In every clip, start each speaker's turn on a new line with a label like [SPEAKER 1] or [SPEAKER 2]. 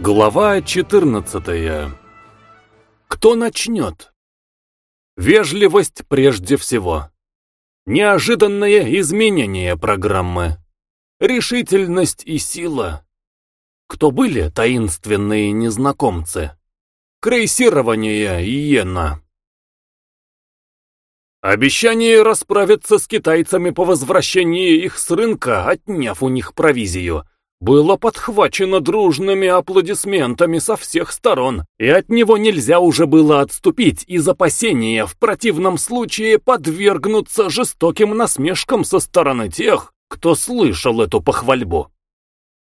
[SPEAKER 1] Глава 14. Кто начнет? Вежливость прежде всего. Неожиданное изменение программы. Решительность и сила. Кто были таинственные незнакомцы? Крейсирование Иена. Обещание расправиться с китайцами по возвращении их с рынка, отняв у них провизию – было подхвачено дружными аплодисментами со всех сторон, и от него нельзя уже было отступить из опасения в противном случае подвергнуться жестоким насмешкам со стороны тех, кто слышал эту похвальбу.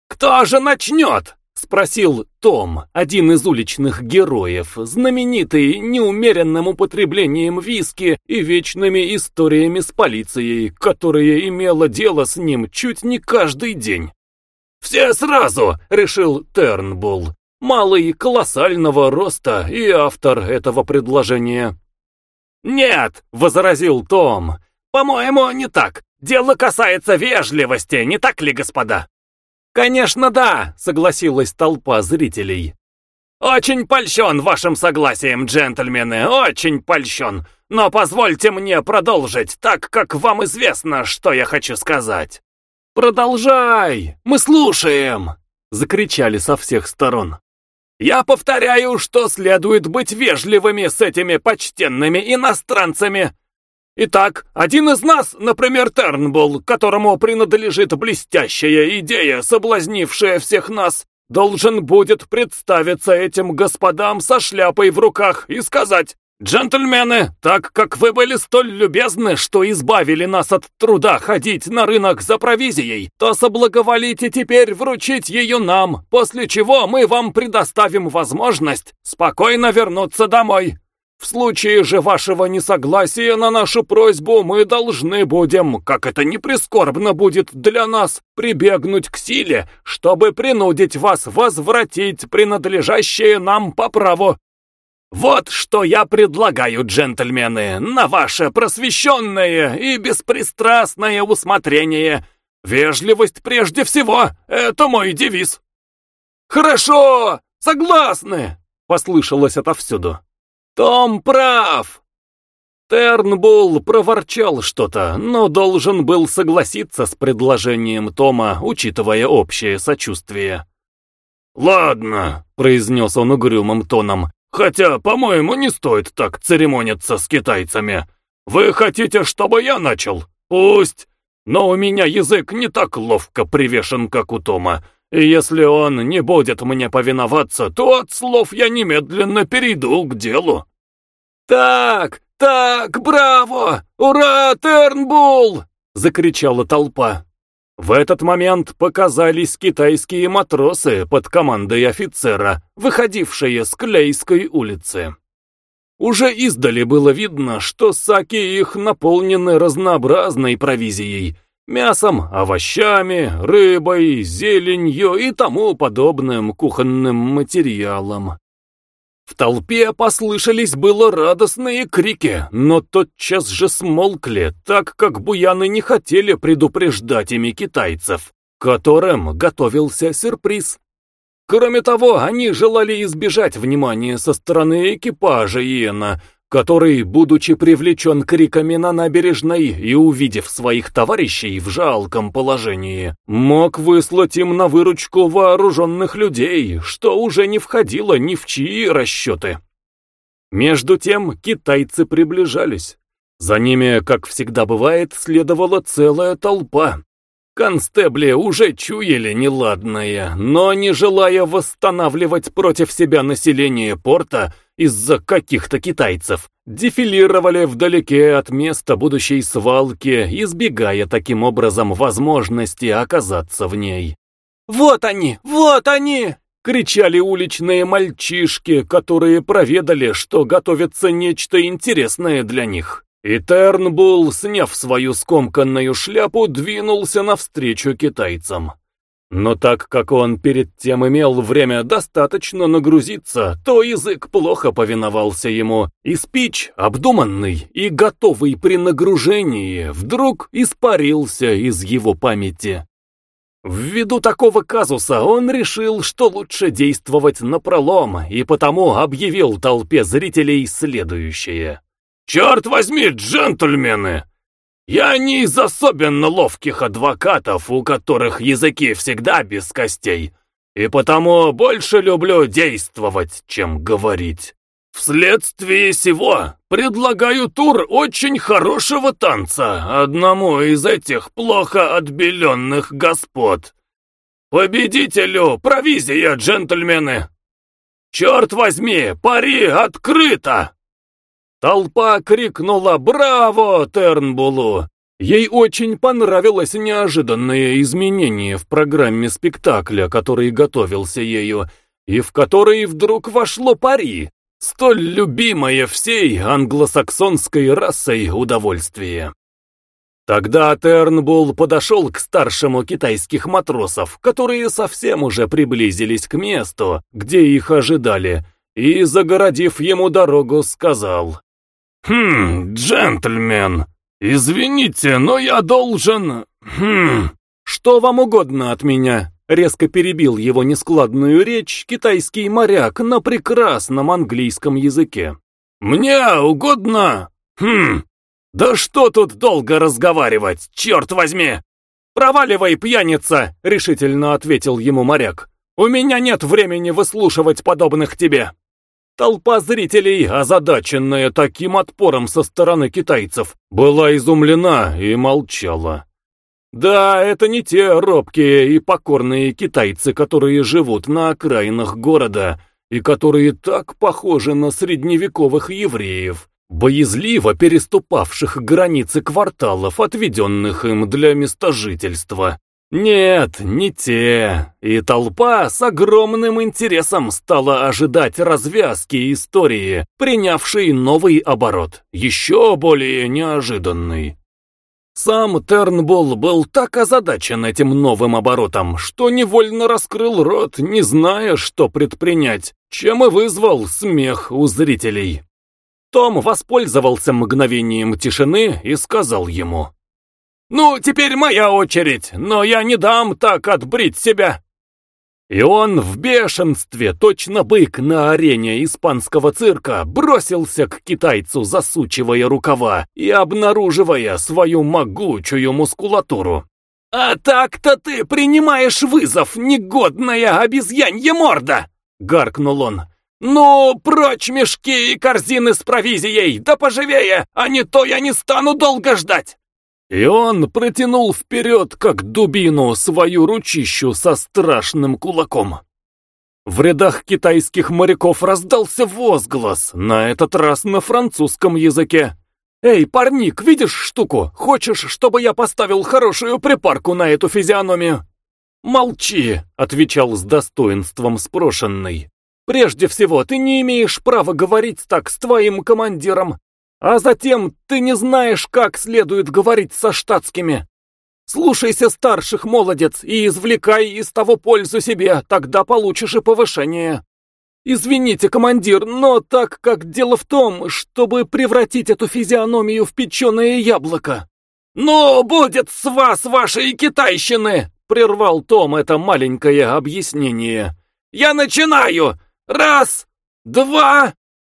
[SPEAKER 1] «Кто же начнет?» — спросил Том, один из уличных героев, знаменитый неумеренным употреблением виски и вечными историями с полицией, которая имела дело с ним чуть не каждый день. «Все сразу!» — решил Тернбулл, малый колоссального роста и автор этого предложения. «Нет!» — возразил Том. «По-моему, не так. Дело касается вежливости, не так ли, господа?» «Конечно, да!» — согласилась толпа зрителей. «Очень польщен вашим согласием, джентльмены, очень польщен. Но позвольте мне продолжить, так как вам известно, что я хочу сказать. «Продолжай! Мы слушаем!» — закричали со всех сторон. «Я повторяю, что следует быть вежливыми с этими почтенными иностранцами. Итак, один из нас, например, Тернбулл, которому принадлежит блестящая идея, соблазнившая всех нас, должен будет представиться этим господам со шляпой в руках и сказать «Джентльмены, так как вы были столь любезны, что избавили нас от труда ходить на рынок за провизией, то соблаговолите теперь вручить ее нам, после чего мы вам предоставим возможность спокойно вернуться домой. В случае же вашего несогласия на нашу просьбу мы должны будем, как это не прискорбно будет для нас, прибегнуть к силе, чтобы принудить вас возвратить принадлежащее нам по праву вот что я предлагаю, джентльмены, на ваше просвещенное и беспристрастное усмотрение. Вежливость прежде всего, это мой девиз. Хорошо, согласны, послышалось отовсюду. Том прав. Тернбулл проворчал что-то, но должен был согласиться с предложением Тома, учитывая общее сочувствие. «Ладно», — произнес он угрюмым тоном, Хотя, по-моему, не стоит так церемониться с китайцами. Вы хотите, чтобы я начал? Пусть. Но у меня язык не так ловко привешен, как у Тома. И если он не будет мне повиноваться, то от слов я немедленно перейду к делу. «Так, так, браво! Ура, Тернбулл!» — закричала толпа. В этот момент показались китайские матросы под командой офицера, выходившие с Клейской улицы. Уже издали было видно, что саки их наполнены разнообразной провизией, мясом, овощами, рыбой, зеленью и тому подобным кухонным материалом. В толпе послышались было радостные крики, но тотчас же смолкли, так как буяны не хотели предупреждать ими китайцев, которым готовился сюрприз. Кроме того, они желали избежать внимания со стороны экипажа Иена, который, будучи привлечен криками на набережной и увидев своих товарищей в жалком положении, мог выслать им на выручку вооруженных людей, что уже не входило ни в чьи расчеты. Между тем китайцы приближались. За ними, как всегда бывает, следовала целая толпа. Констебли уже чуяли неладное, но не желая восстанавливать против себя население порта из-за каких-то китайцев, дефилировали вдалеке от места будущей свалки, избегая таким образом возможности оказаться в ней. «Вот они! Вот они!» — кричали уличные мальчишки, которые проведали, что готовится нечто интересное для них. И Тернбулл, сняв свою скомканную шляпу, двинулся навстречу китайцам. Но так как он перед тем имел время достаточно нагрузиться, то язык плохо повиновался ему, и спич, обдуманный и готовый при нагружении, вдруг испарился из его памяти. Ввиду такого казуса он решил, что лучше действовать напролом, и потому объявил толпе зрителей следующее. «Черт возьми, джентльмены! Я не из особенно ловких адвокатов, у которых языки всегда без костей, и потому больше люблю действовать, чем говорить. Вследствие сего предлагаю тур очень хорошего танца одному из этих плохо отбеленных господ. Победителю провизия, джентльмены! Черт возьми, пари открыто!» Толпа крикнула «Браво!» Тернбулу. Ей очень понравилось неожиданное изменение в программе спектакля, который готовился ею, и в который вдруг вошло пари, столь любимое всей англосаксонской расой удовольствие. Тогда Тернбулл подошел к старшему китайских матросов, которые совсем уже приблизились к месту, где их ожидали, и, загородив ему дорогу, сказал, «Хм, джентльмен, извините, но я должен... Хм, что вам угодно от меня?» Резко перебил его нескладную речь китайский моряк на прекрасном английском языке. «Мне угодно? Хм, да что тут долго разговаривать, черт возьми!» «Проваливай, пьяница!» — решительно ответил ему моряк. «У меня нет времени выслушивать подобных тебе!» Толпа зрителей, озадаченная таким отпором со стороны китайцев, была изумлена и молчала. Да, это не те робкие и покорные китайцы, которые живут на окраинах города и которые так похожи на средневековых евреев, боязливо переступавших границы кварталов, отведенных им для местожительства. Нет, не те. И толпа с огромным интересом стала ожидать развязки истории, принявшей новый оборот, еще более неожиданный. Сам Тернболл был так озадачен этим новым оборотом, что невольно раскрыл рот, не зная, что предпринять, чем и вызвал смех у зрителей. Том воспользовался мгновением тишины и сказал ему, «Ну, теперь моя очередь, но я не дам так отбрить себя!» И он в бешенстве, точно бык на арене испанского цирка, бросился к китайцу, засучивая рукава и обнаруживая свою могучую мускулатуру. «А так-то ты принимаешь вызов, негодная обезьянья морда!» — гаркнул он. «Ну, прочь мешки и корзины с провизией, да поживее, а не то я не стану долго ждать!» И он протянул вперед, как дубину, свою ручищу со страшным кулаком. В рядах китайских моряков раздался возглас, на этот раз на французском языке. «Эй, парник, видишь штуку? Хочешь, чтобы я поставил хорошую припарку на эту физиономию?» «Молчи», — отвечал с достоинством спрошенный. «Прежде всего, ты не имеешь права говорить так с твоим командиром. А затем ты не знаешь, как следует говорить со штатскими. Слушайся старших, молодец, и извлекай из того пользу себе, тогда получишь и повышение. Извините, командир, но так как дело в том, чтобы превратить эту физиономию в печеное яблоко. «Ну, будет с вас вашей китайщины!» — прервал Том это маленькое объяснение. «Я начинаю! Раз, два...»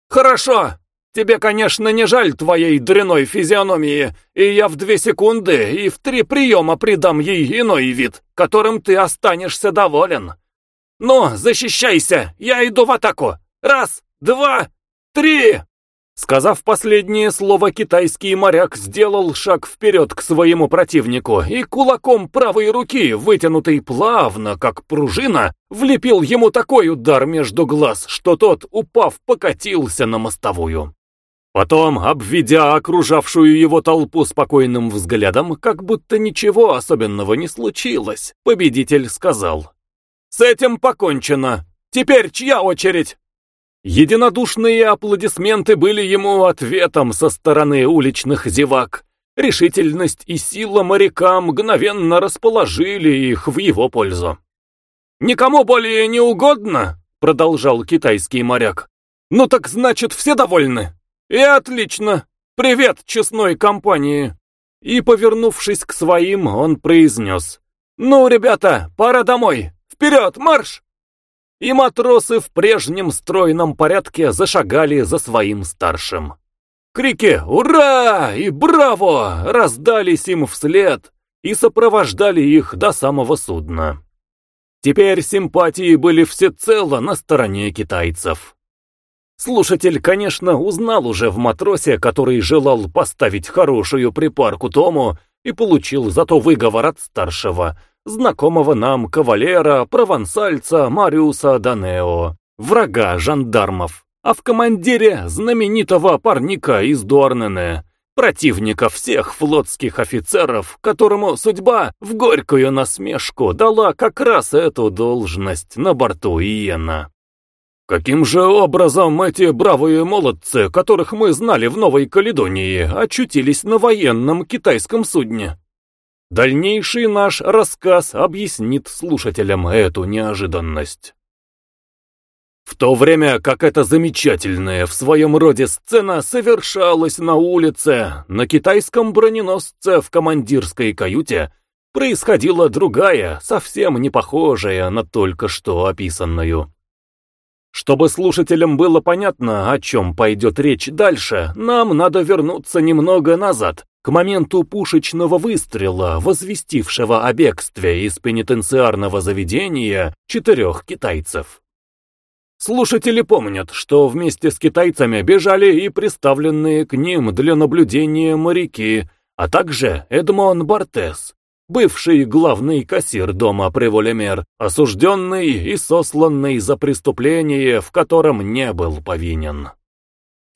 [SPEAKER 1] «Хорошо, Тебе, конечно, не жаль твоей дряной физиономии, и я в две секунды и в три приема придам ей иной вид, которым ты останешься доволен. Ну, защищайся, я иду в атаку. Раз, два, три!» Сказав последнее слово, китайский моряк сделал шаг вперед к своему противнику и кулаком правой руки, вытянутой плавно, как пружина, влепил ему такой удар между глаз, что тот, упав, покатился на мостовую. Потом, обведя окружавшую его толпу спокойным взглядом, как будто ничего особенного не случилось, победитель сказал. «С этим покончено. Теперь чья очередь?» Единодушные аплодисменты были ему ответом со стороны уличных зевак. Решительность и сила моряка мгновенно расположили их в его пользу. «Никому более не угодно?» — продолжал китайский моряк. «Ну так значит, все довольны?» «И отлично! Привет честной компании!» И, повернувшись к своим, он произнес. «Ну, ребята, пора домой! Вперед, марш!» И матросы в прежнем стройном порядке зашагали за своим старшим. Крики «Ура!» и «Браво!» раздались им вслед и сопровождали их до самого судна. Теперь симпатии были всецело на стороне китайцев. Слушатель, конечно, узнал уже в матросе, который желал поставить хорошую припарку Тому и получил зато выговор от старшего, знакомого нам кавалера, провансальца Мариуса Данео, врага жандармов, а в командире знаменитого парника из Дуарнене, противника всех флотских офицеров, которому судьба в горькую насмешку дала как раз эту должность на борту Иена. Каким же образом эти бравые молодцы, которых мы знали в Новой Каледонии, очутились на военном китайском судне? Дальнейший наш рассказ объяснит слушателям эту неожиданность. В то время как эта замечательная в своем роде сцена совершалась на улице, на китайском броненосце в командирской каюте происходила другая, совсем не похожая на только что описанную. Чтобы слушателям было понятно, о чем пойдет речь дальше, нам надо вернуться немного назад, к моменту пушечного выстрела, возвестившего о бегстве из пенитенциарного заведения четырех китайцев. Слушатели помнят, что вместе с китайцами бежали и приставленные к ним для наблюдения моряки, а также Эдмон Бартес, бывший главный кассир дома Преволемер, осужденный и сосланный за преступление, в котором не был повинен.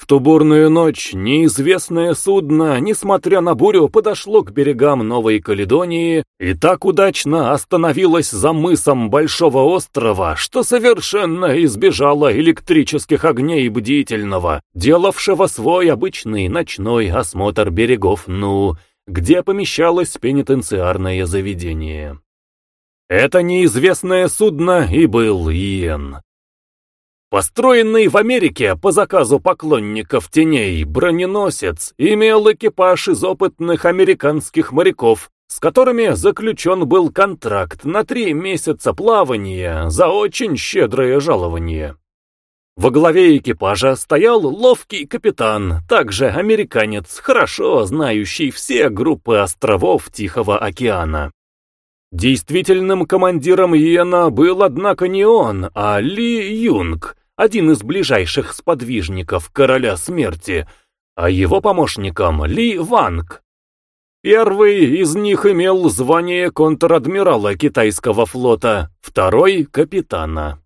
[SPEAKER 1] В ту бурную ночь неизвестное судно, несмотря на бурю, подошло к берегам Новой Каледонии и так удачно остановилось за мысом Большого острова, что совершенно избежало электрических огней бдительного, делавшего свой обычный ночной осмотр берегов Ну, где помещалось пенитенциарное заведение. Это неизвестное судно и был Иен. Построенный в Америке по заказу поклонников теней броненосец имел экипаж из опытных американских моряков, с которыми заключен был контракт на три месяца плавания за очень щедрое жалование. Во главе экипажа стоял ловкий капитан, также американец, хорошо знающий все группы островов Тихого океана. Действительным командиром Иена был, однако, не он, а Ли Юнг, один из ближайших сподвижников Короля Смерти, а его помощником Ли Ванг. Первый из них имел звание контр-адмирала китайского флота, второй — капитана.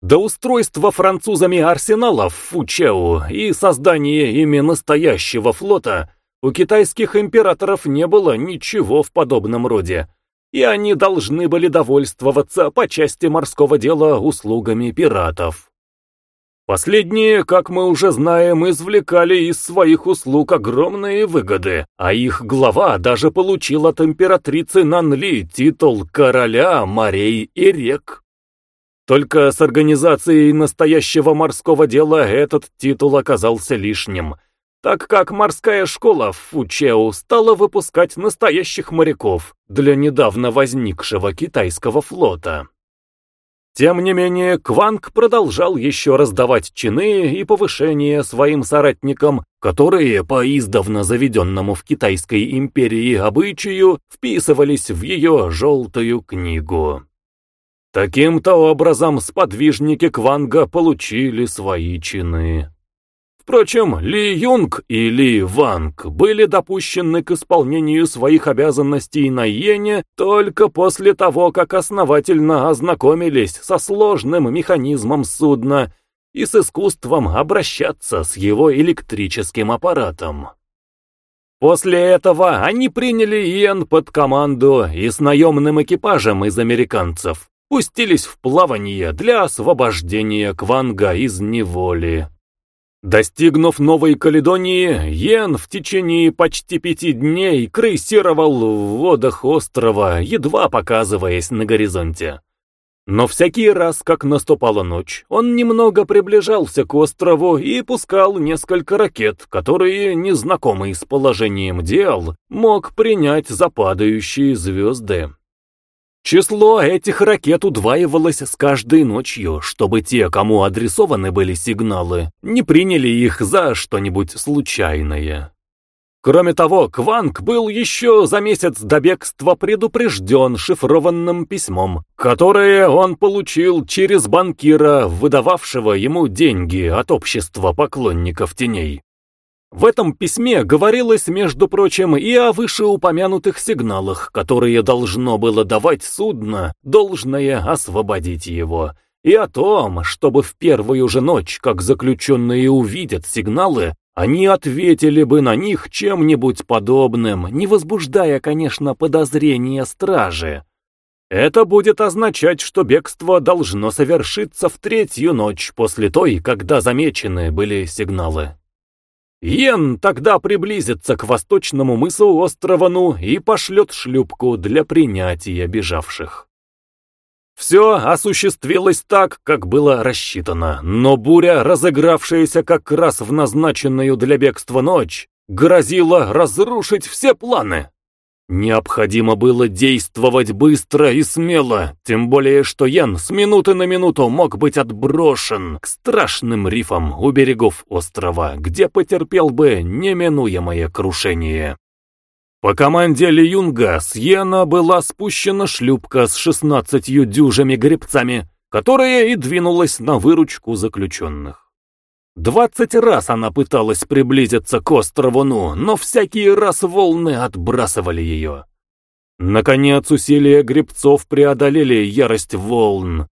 [SPEAKER 1] До устройства французами арсеналов Фучеу и создания ими настоящего флота у китайских императоров не было ничего в подобном роде, и они должны были довольствоваться по части морского дела услугами пиратов. Последние, как мы уже знаем, извлекали из своих услуг огромные выгоды, а их глава даже получил от императрицы Нанли титул короля морей и рек. Только с организацией настоящего морского дела этот титул оказался лишним, так как морская школа в Фучеу стала выпускать настоящих моряков для недавно возникшего китайского флота. Тем не менее, Кванг продолжал еще раздавать чины и повышения своим соратникам, которые, по издавна заведенному в Китайской империи обычаю, вписывались в ее «желтую книгу». Таким-то образом сподвижники Кванга получили свои чины. Впрочем, Ли Юнг и Ли Ванг были допущены к исполнению своих обязанностей на Йене только после того, как основательно ознакомились со сложным механизмом судна и с искусством обращаться с его электрическим аппаратом. После этого они приняли Йен под команду и с наемным экипажем из американцев пустились в плавание для освобождения Кванга из неволи. Достигнув Новой Каледонии, Йен в течение почти пяти дней крейсировал в водах острова, едва показываясь на горизонте. Но всякий раз, как наступала ночь, он немного приближался к острову и пускал несколько ракет, которые, незнакомый с положением дел, мог принять за падающие звезды. Число этих ракет удваивалось с каждой ночью, чтобы те, кому адресованы были сигналы, не приняли их за что-нибудь случайное. Кроме того, Кванг был еще за месяц до бегства предупрежден шифрованным письмом, которое он получил через банкира, выдававшего ему деньги от общества поклонников теней. В этом письме говорилось, между прочим, и о вышеупомянутых сигналах, которые должно было давать судно, должное освободить его, и о том, чтобы в первую же ночь, как заключенные увидят сигналы, они ответили бы на них чем-нибудь подобным, не возбуждая, конечно, подозрения стражи. Это будет означать, что бегство должно совершиться в третью ночь после той, когда замечены были сигналы. Йен тогда приблизится к восточному мысу острова Ну и пошлет шлюпку для принятия бежавших. Все осуществилось так, как было рассчитано, но буря, разыгравшаяся как раз в назначенную для бегства ночь, грозила разрушить все планы. Необходимо было действовать быстро и смело, тем более что Ян с минуты на минуту мог быть отброшен к страшным рифам у берегов острова, где потерпел бы неминуемое крушение. По команде Ли Юнга с Йена была спущена шлюпка с шестнадцатью дюжими гребцами, которая и двинулась на выручку заключенных. Двадцать раз она пыталась приблизиться к острову Ну, но всякий раз волны отбрасывали ее. Наконец усилия гребцов преодолели ярость волн.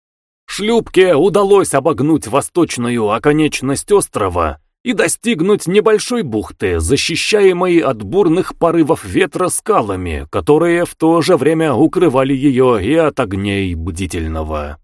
[SPEAKER 1] Шлюпке удалось обогнуть восточную оконечность острова и достигнуть небольшой бухты, защищаемой от бурных порывов ветра скалами, которые в то же время укрывали ее и от огней бдительного.